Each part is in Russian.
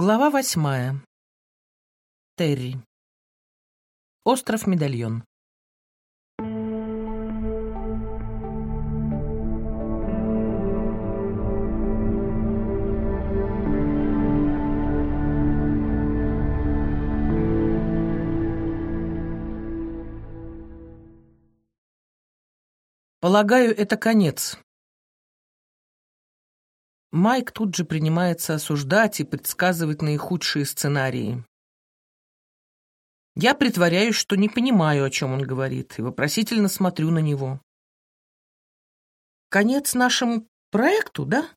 Глава восьмая. Терри. Остров Медальон. Полагаю, это конец. Майк тут же принимается осуждать и предсказывать наихудшие сценарии. Я притворяюсь, что не понимаю, о чем он говорит, и вопросительно смотрю на него. Конец нашему проекту, да?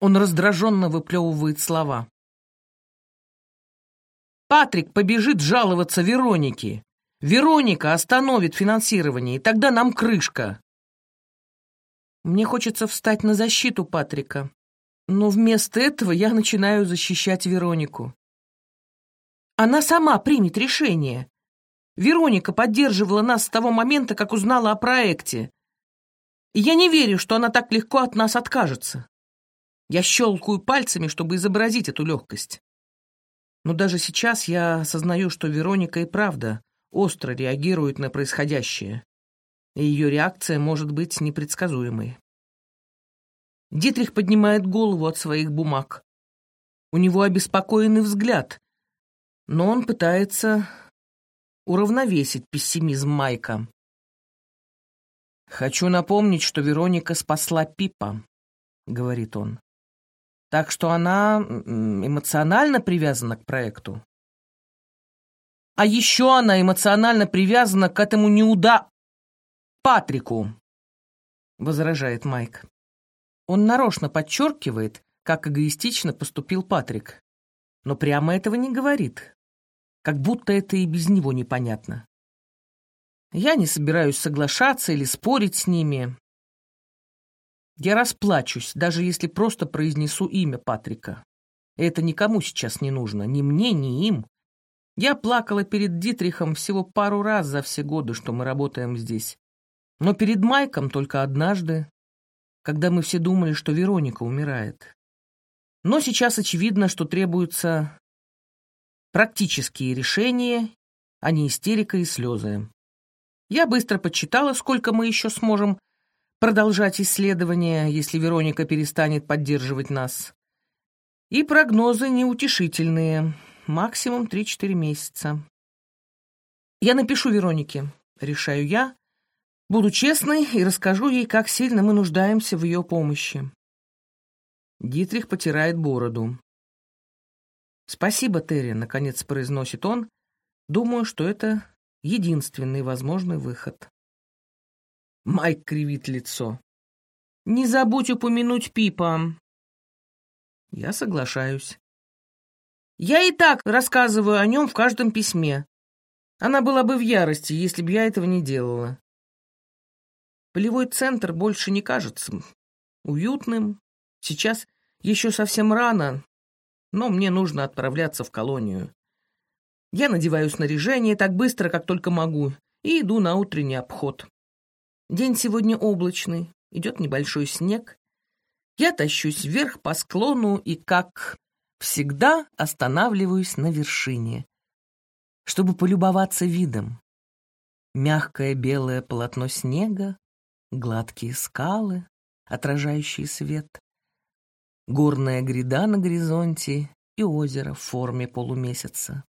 Он раздраженно выплевывает слова. Патрик побежит жаловаться Веронике. Вероника остановит финансирование, и тогда нам крышка. Мне хочется встать на защиту Патрика, но вместо этого я начинаю защищать Веронику. Она сама примет решение. Вероника поддерживала нас с того момента, как узнала о проекте. И я не верю, что она так легко от нас откажется. Я щелкаю пальцами, чтобы изобразить эту легкость. Но даже сейчас я осознаю, что Вероника и правда остро реагирует на происходящее и ее реакция может быть непредсказуемой. Дитрих поднимает голову от своих бумаг. У него обеспокоенный взгляд, но он пытается уравновесить пессимизм Майка. «Хочу напомнить, что Вероника спасла Пипа», — говорит он. «Так что она эмоционально привязана к проекту». «А еще она эмоционально привязана к этому неуда...» Патрику!» — возражает Майк. Он нарочно подчеркивает, как эгоистично поступил Патрик, но прямо этого не говорит, как будто это и без него непонятно. Я не собираюсь соглашаться или спорить с ними. Я расплачусь, даже если просто произнесу имя Патрика. Это никому сейчас не нужно, ни мне, ни им. Я плакала перед Дитрихом всего пару раз за все годы, что мы работаем здесь. Но перед Майком только однажды, когда мы все думали, что Вероника умирает. Но сейчас очевидно, что требуются практические решения, а не истерика и слезы. Я быстро подсчитала, сколько мы еще сможем продолжать исследования, если Вероника перестанет поддерживать нас. И прогнозы неутешительные, максимум 3-4 месяца. Я напишу Веронике, решаю я, Буду честной и расскажу ей, как сильно мы нуждаемся в ее помощи. Дитрих потирает бороду. «Спасибо, Терри», — наконец произносит он. «Думаю, что это единственный возможный выход». Майк кривит лицо. «Не забудь упомянуть Пипа». Я соглашаюсь. Я и так рассказываю о нем в каждом письме. Она была бы в ярости, если бы я этого не делала. Полевой центр больше не кажется уютным. Сейчас еще совсем рано, но мне нужно отправляться в колонию. Я надеваю снаряжение так быстро, как только могу, и иду на утренний обход. День сегодня облачный, идет небольшой снег. Я тащусь вверх по склону и, как всегда, останавливаюсь на вершине, чтобы полюбоваться видом. Мягкое белое полотно снега, гладкие скалы, отражающие свет, горная гряда на горизонте и озеро в форме полумесяца.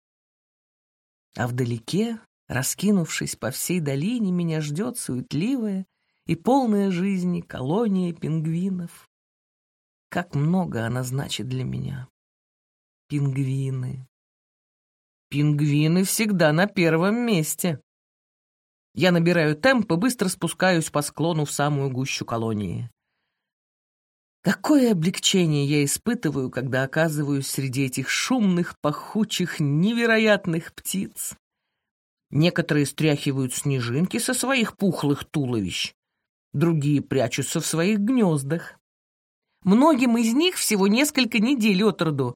А вдалеке, раскинувшись по всей долине, меня ждет суетливая и полная жизни колония пингвинов. Как много она значит для меня. Пингвины. Пингвины всегда на первом месте. Я набираю темп и быстро спускаюсь по склону в самую гущу колонии. Какое облегчение я испытываю, когда оказываюсь среди этих шумных, пахучих, невероятных птиц. Некоторые стряхивают снежинки со своих пухлых туловищ, другие прячутся в своих гнездах. Многим из них всего несколько недель от роду.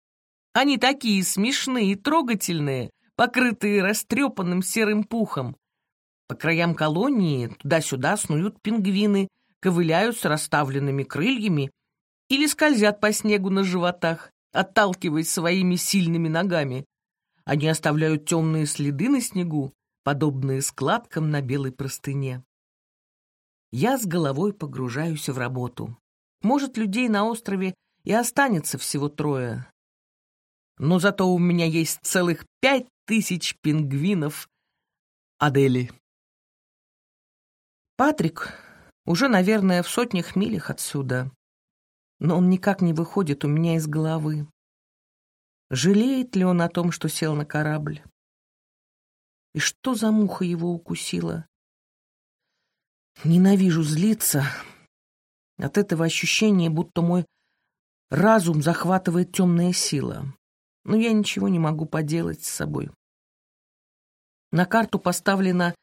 Они такие смешные и трогательные, покрытые растрепанным серым пухом. По краям колонии туда-сюда снуют пингвины, ковыляют с расставленными крыльями или скользят по снегу на животах, отталкиваясь своими сильными ногами. Они оставляют темные следы на снегу, подобные складкам на белой простыне. Я с головой погружаюсь в работу. Может, людей на острове и останется всего трое. Но зато у меня есть целых пять тысяч пингвинов Адели. Патрик уже, наверное, в сотнях милях отсюда, но он никак не выходит у меня из головы. Жалеет ли он о том, что сел на корабль? И что за муха его укусила? Ненавижу злиться. От этого ощущения, будто мой разум захватывает темная сила. Но я ничего не могу поделать с собой. На карту поставлено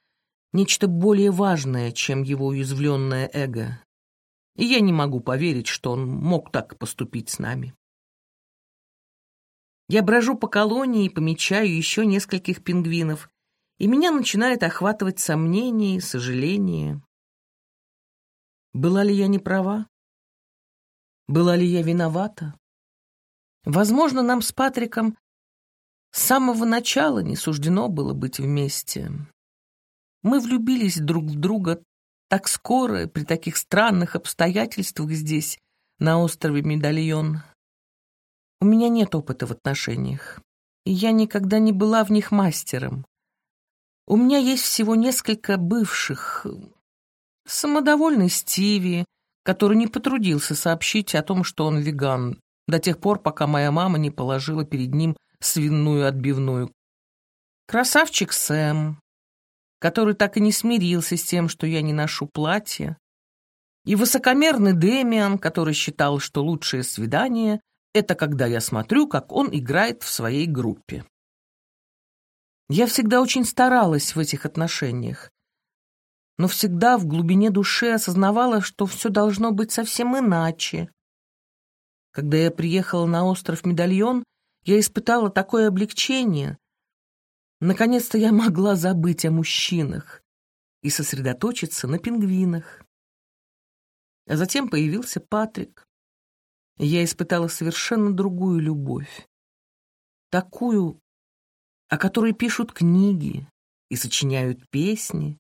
нечто более важное, чем его уязвленное эго. И я не могу поверить, что он мог так поступить с нами. Я брожу по колонии и помечаю еще нескольких пингвинов, и меня начинает охватывать сомнение и сожаление. Была ли я не права? Была ли я виновата? Возможно, нам с Патриком с самого начала не суждено было быть вместе. Мы влюбились друг в друга так скоро, при таких странных обстоятельствах здесь, на острове Медальон. У меня нет опыта в отношениях, и я никогда не была в них мастером. У меня есть всего несколько бывших. Самодовольный Стиви, который не потрудился сообщить о том, что он веган, до тех пор, пока моя мама не положила перед ним свиную отбивную. Красавчик Сэм, который так и не смирился с тем, что я не ношу платье. И высокомерный Дэмиан, который считал, что лучшее свидание — это когда я смотрю, как он играет в своей группе. Я всегда очень старалась в этих отношениях, но всегда в глубине души осознавала, что все должно быть совсем иначе. Когда я приехала на остров Медальон, я испытала такое облегчение. Наконец-то я могла забыть о мужчинах и сосредоточиться на пингвинах. А затем появился Патрик, я испытала совершенно другую любовь. Такую, о которой пишут книги и сочиняют песни.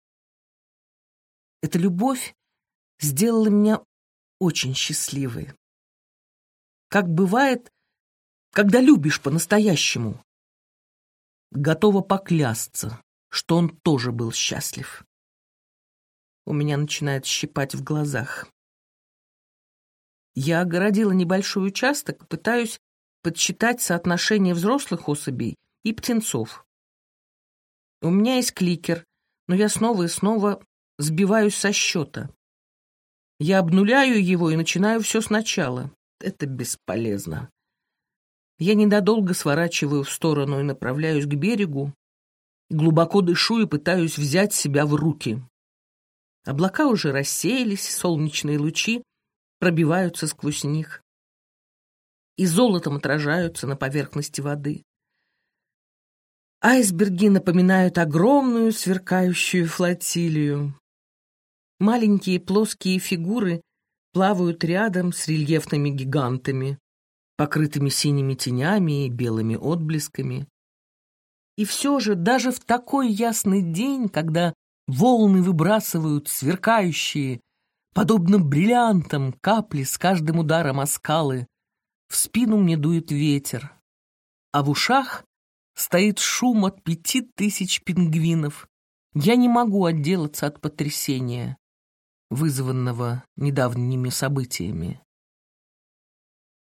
Эта любовь сделала меня очень счастливой. Как бывает, когда любишь по-настоящему. Готова поклясться, что он тоже был счастлив. У меня начинает щипать в глазах. Я огородила небольшой участок, пытаюсь подсчитать соотношение взрослых особей и птенцов. У меня есть кликер, но я снова и снова сбиваюсь со счета. Я обнуляю его и начинаю все сначала. Это бесполезно. Я недолго сворачиваю в сторону и направляюсь к берегу, глубоко дышу и пытаюсь взять себя в руки. Облака уже рассеялись, солнечные лучи пробиваются сквозь них и золотом отражаются на поверхности воды. Айсберги напоминают огромную сверкающую флотилию. Маленькие плоские фигуры плавают рядом с рельефными гигантами, покрытыми синими тенями и белыми отблесками. И все же даже в такой ясный день, когда волны выбрасывают сверкающие, подобно бриллиантам, капли с каждым ударом о скалы, в спину мне дует ветер, а в ушах стоит шум от пяти тысяч пингвинов. Я не могу отделаться от потрясения, вызванного недавними событиями.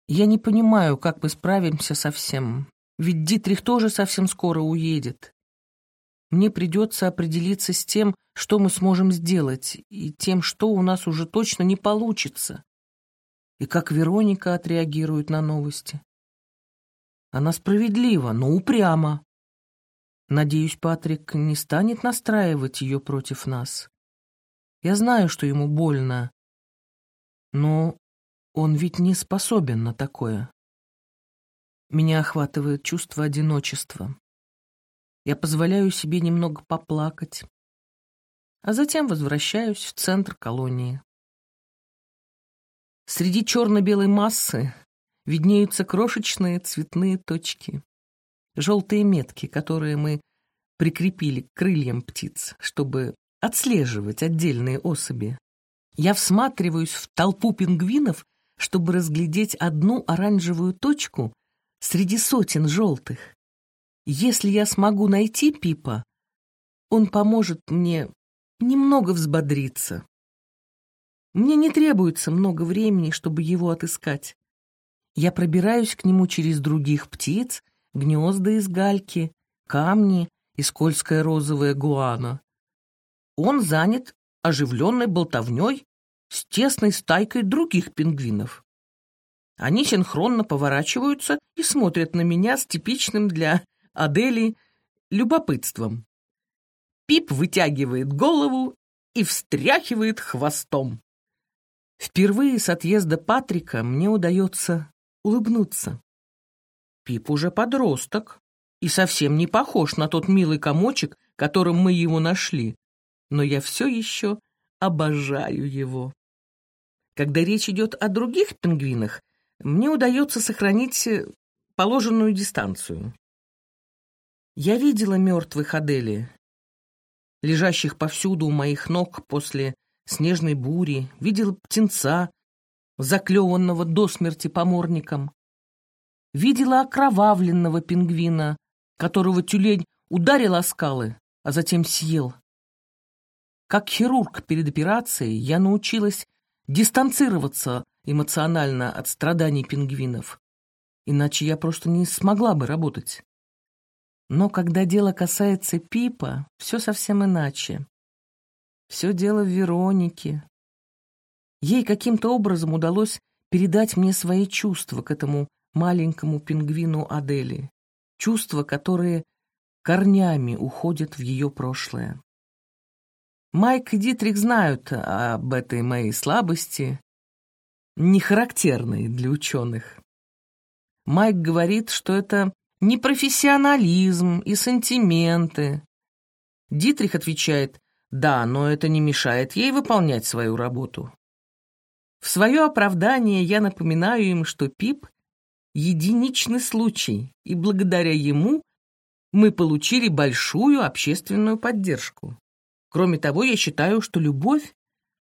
Я не понимаю, как мы справимся со всем, ведь Дитрих тоже совсем скоро уедет. Мне придется определиться с тем, что мы сможем сделать, и тем, что у нас уже точно не получится. И как Вероника отреагирует на новости. Она справедлива, но упряма. Надеюсь, Патрик не станет настраивать ее против нас. Я знаю, что ему больно, но он ведь не способен на такое. Меня охватывает чувство одиночества. Я позволяю себе немного поплакать, а затем возвращаюсь в центр колонии. Среди черно-белой массы виднеются крошечные цветные точки, желтые метки, которые мы прикрепили к крыльям птиц, чтобы отслеживать отдельные особи. Я всматриваюсь в толпу пингвинов, чтобы разглядеть одну оранжевую точку среди сотен желтых. Если я смогу найти Пипа, он поможет мне немного взбодриться. Мне не требуется много времени, чтобы его отыскать. Я пробираюсь к нему через других птиц, гнезда из гальки, камни и скользкая розовая гуана. Он занят оживленной болтовней с тесной стайкой других пингвинов. Они синхронно поворачиваются и смотрят на меня с типичным для Адели любопытством. Пип вытягивает голову и встряхивает хвостом. Впервые с отъезда Патрика мне удается улыбнуться. Пип уже подросток и совсем не похож на тот милый комочек, которым мы его нашли, но я все еще обожаю его. Когда речь идет о других пингвинах, мне удается сохранить э, положенную дистанцию. Я видела мертвых Адели, лежащих повсюду у моих ног после снежной бури, видел птенца, заклеванного до смерти поморником. Видела окровавленного пингвина, которого тюлень ударил о скалы, а затем съел. Как хирург перед операцией я научилась дистанцироваться эмоционально от страданий пингвинов, иначе я просто не смогла бы работать. Но когда дело касается Пипа, все совсем иначе. Все дело в Веронике. Ей каким-то образом удалось передать мне свои чувства к этому маленькому пингвину Адели. Чувства, которые корнями уходят в ее прошлое. Майк и Дитрих знают об этой моей слабости, не характерной для ученых. Майк говорит, что это не профессионализм и сантименты. Дитрих отвечает, да, но это не мешает ей выполнять свою работу. В свое оправдание я напоминаю им, что Пип — единичный случай, и благодаря ему мы получили большую общественную поддержку. Кроме того, я считаю, что любовь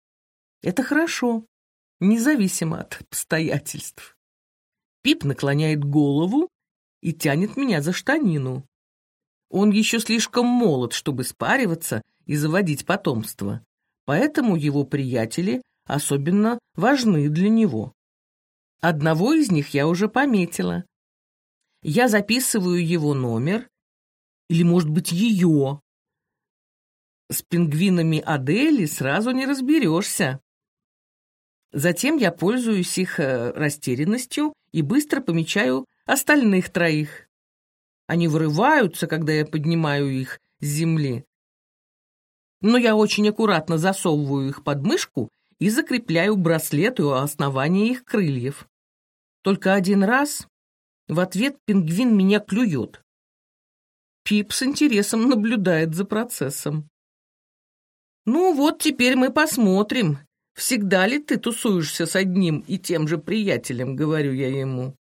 — это хорошо, независимо от обстоятельств. Пип наклоняет голову и тянет меня за штанину. Он еще слишком молод, чтобы спариваться и заводить потомство, поэтому его приятели особенно важны для него. Одного из них я уже пометила. Я записываю его номер, или, может быть, ее. С пингвинами Адели сразу не разберешься. Затем я пользуюсь их э, растерянностью и быстро помечаю остальных троих. Они вырываются, когда я поднимаю их с земли, но я очень аккуратно засовываю их под мышку и закрепляю браслеты у основания их крыльев. Только один раз в ответ пингвин меня клюет. Пип с интересом наблюдает за процессом. «Ну вот теперь мы посмотрим, всегда ли ты тусуешься с одним и тем же приятелем», — говорю я ему.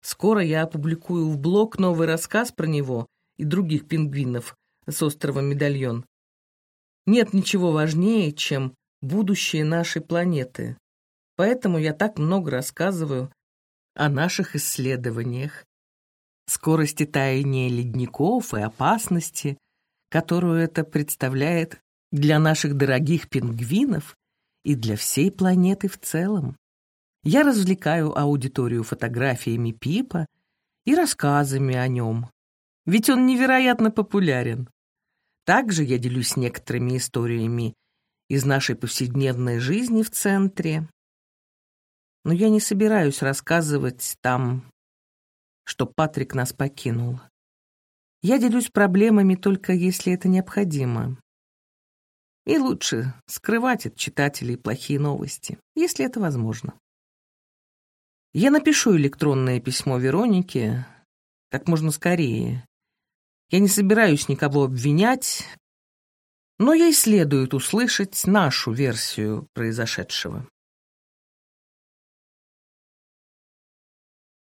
Скоро я опубликую в блог новый рассказ про него и других пингвинов с острова Медальон. Нет ничего важнее, чем будущее нашей планеты. Поэтому я так много рассказываю о наших исследованиях. Скорости таяния ледников и опасности, которую это представляет для наших дорогих пингвинов и для всей планеты в целом. Я развлекаю аудиторию фотографиями Пипа и рассказами о нем, ведь он невероятно популярен. Также я делюсь некоторыми историями из нашей повседневной жизни в центре. Но я не собираюсь рассказывать там, что Патрик нас покинул. Я делюсь проблемами только если это необходимо. И лучше скрывать от читателей плохие новости, если это возможно. Я напишу электронное письмо Веронике как можно скорее я не собираюсь никого обвинять, но ей следует услышать нашу версию произошедшего.